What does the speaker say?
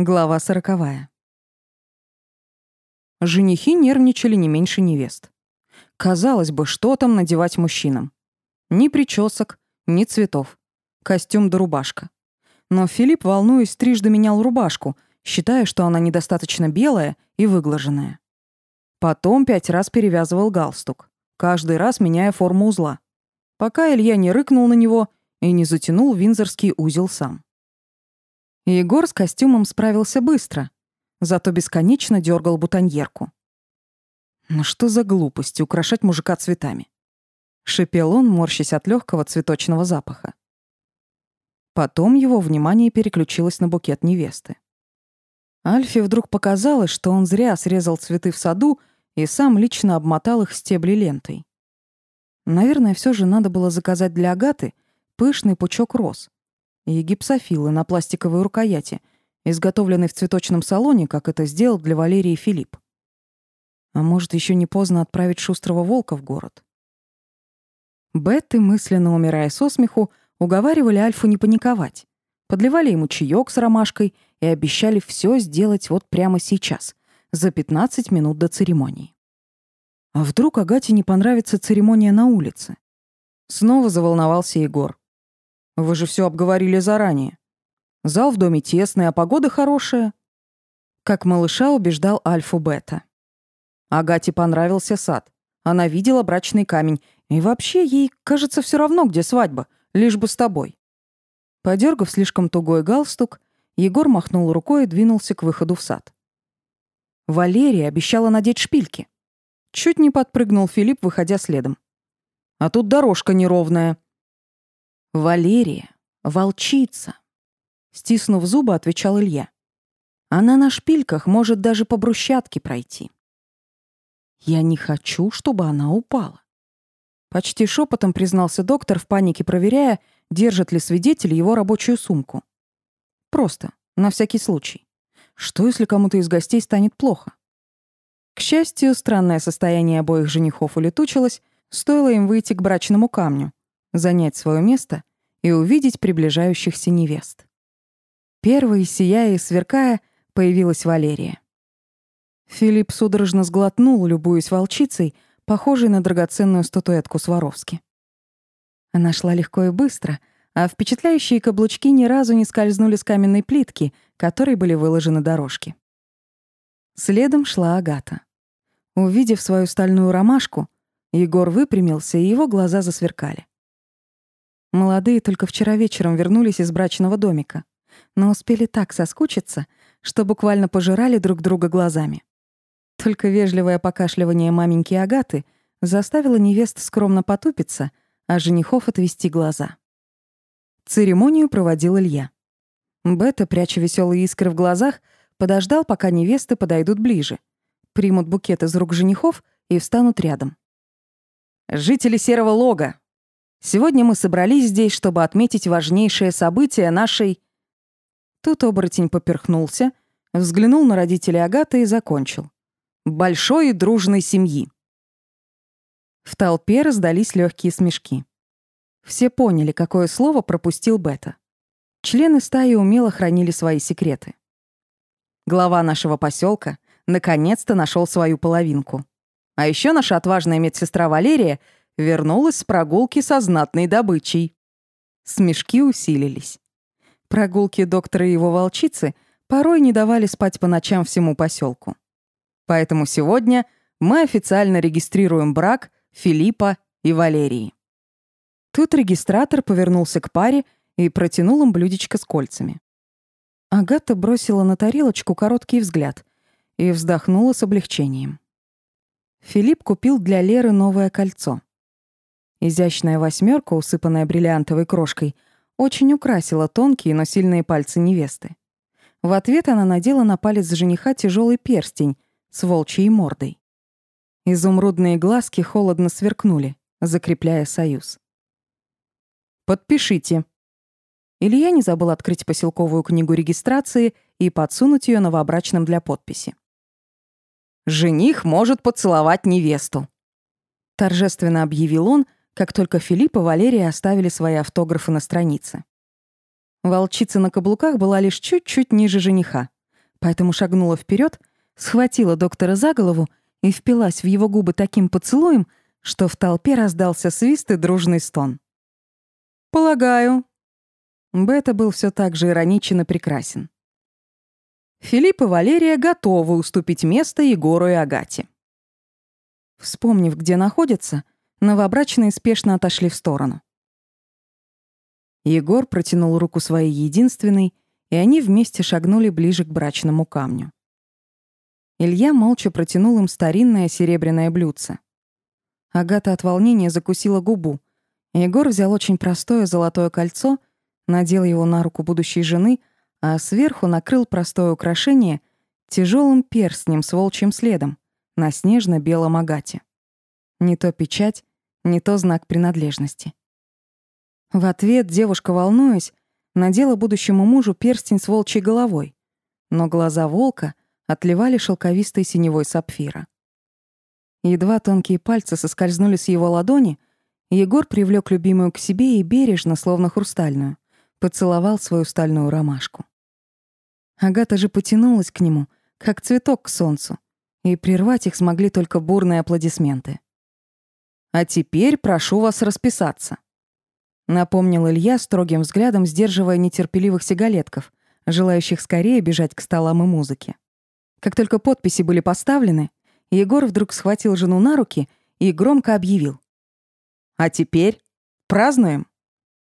Глава сороковая. Женихи нервничали не меньше невест. Казалось бы, что там надевать мужчинам? Ни причесок, ни цветов. Костюм да рубашка. Но Филипп, волнуясь, трижды менял рубашку, считая, что она недостаточно белая и выглаженная. Потом пять раз перевязывал галстук, каждый раз меняя форму узла, пока Илья не рыкнул на него и не затянул винзорский узел сам. Егор с костюмом справился быстро, зато бесконечно дергал бутоньерку. «Ну что за глупость украшать мужика цветами?» Шипел он, морщась от легкого цветочного запаха. Потом его внимание переключилось на букет невесты. Альфе вдруг показалось, что он зря срезал цветы в саду и сам лично обмотал их стебли лентой. Наверное, все же надо было заказать для Агаты пышный пучок роз, и гипсофилы на пластиковой рукояти, изготовленной в цветочном салоне, как это сделал для Валерии Филипп. А может, еще не поздно отправить шустрого волка в город? Бетты, мысленно умирая со смеху, уговаривали Альфу не паниковать. Подливали ему чаек с ромашкой и обещали все сделать вот прямо сейчас, за 15 минут до церемонии. А вдруг Агате не понравится церемония на улице? Снова заволновался Егор. Вы же все обговорили заранее. Зал в доме тесный, а погода хорошая. Как малыша убеждал Альфу-Бета. Агате понравился сад. Она видела брачный камень. И вообще ей, кажется, все равно, где свадьба, лишь бы с тобой. Подергав слишком тугой галстук, Егор махнул рукой и двинулся к выходу в сад. Валерия обещала надеть шпильки. Чуть не подпрыгнул Филипп, выходя следом. А тут дорожка неровная. Валерия, волчица. Стиснув зубы, отвечал Илья. Она на шпильках может даже по брусчатке пройти. Я не хочу, чтобы она упала. Почти шепотом признался доктор в панике, проверяя, держит ли свидетель его рабочую сумку. Просто, на всякий случай. Что, если кому-то из гостей станет плохо? К счастью, странное состояние обоих женихов улетучилось, стоило им выйти к брачному камню, занять свое место и увидеть приближающихся невест. Первой, сияя и сверкая, появилась Валерия. Филипп судорожно сглотнул, любуясь волчицей, похожей на драгоценную статуэтку Сваровски. Она шла легко и быстро, а впечатляющие каблучки ни разу не скользнули с каменной плитки, которой были выложены дорожки. Следом шла Агата. Увидев свою стальную ромашку, Егор выпрямился, и его глаза засверкали. Молодые только вчера вечером вернулись из брачного домика, но успели так соскучиться, что буквально пожирали друг друга глазами. Только вежливое покашливание маменьки Агаты заставило невест скромно потупиться, а женихов отвести глаза. Церемонию проводил Илья. Бета, пряча веселые искры в глазах, подождал, пока невесты подойдут ближе, примут букет из рук женихов и встанут рядом. «Жители Серого Лога, Сегодня мы собрались здесь, чтобы отметить важнейшее событие нашей...» Тут оборотень поперхнулся, взглянул на родителей Агаты и закончил. «Большой и дружной семьи». В толпе раздались легкие смешки. Все поняли, какое слово пропустил Бета. Члены стаи умело хранили свои секреты. Глава нашего поселка наконец-то нашел свою половинку. А еще наша отважная медсестра Валерия — вернулась с прогулки со знатной добычей. Смешки усилились. Прогулки доктора и его волчицы порой не давали спать по ночам всему поселку. Поэтому сегодня мы официально регистрируем брак Филиппа и Валерии. Тут регистратор повернулся к паре и протянул им блюдечко с кольцами. Агата бросила на тарелочку короткий взгляд и вздохнула с облегчением. Филипп купил для Леры новое кольцо. Изящная восьмерка, усыпанная бриллиантовой крошкой, очень украсила тонкие, но сильные пальцы невесты. В ответ она надела на палец жениха тяжелый перстень с волчьей мордой. Изумрудные глазки холодно сверкнули, закрепляя союз. «Подпишите». Илья не забыл открыть поселковую книгу регистрации и подсунуть ее новобрачным для подписи. «Жених может поцеловать невесту», — торжественно объявил он, — как только Филипп и Валерия оставили свои автографы на странице. Волчица на каблуках была лишь чуть-чуть ниже жениха, поэтому шагнула вперед, схватила доктора за голову и впилась в его губы таким поцелуем, что в толпе раздался свист и дружный стон. «Полагаю». Бета был все так же ироничен и прекрасен. Филипп и Валерия готовы уступить место Егору и Агате. Вспомнив, где находятся, новобрачные спешно отошли в сторону. Егор протянул руку своей единственной, и они вместе шагнули ближе к брачному камню. Илья молча протянул им старинное серебряное блюдце. Агата от волнения закусила губу. Егор взял очень простое золотое кольцо, надел его на руку будущей жены, а сверху накрыл простое украшение тяжелым перстнем с волчьим следом на снежно-белом агате. Не то печать, не то знак принадлежности. В ответ девушка, волнуясь, надела будущему мужу перстень с волчьей головой, но глаза волка отливали шелковистой синевой сапфира. Едва тонкие пальцы соскользнули с его ладони, Егор привлек любимую к себе и бережно, словно хрустальную, поцеловал свою стальную ромашку. Агата же потянулась к нему, как цветок к солнцу, и прервать их смогли только бурные аплодисменты. «А теперь прошу вас расписаться», напомнил Илья строгим взглядом, сдерживая нетерпеливых сигалетков, желающих скорее бежать к столам и музыке. Как только подписи были поставлены, Егор вдруг схватил жену на руки и громко объявил. «А теперь празднуем!»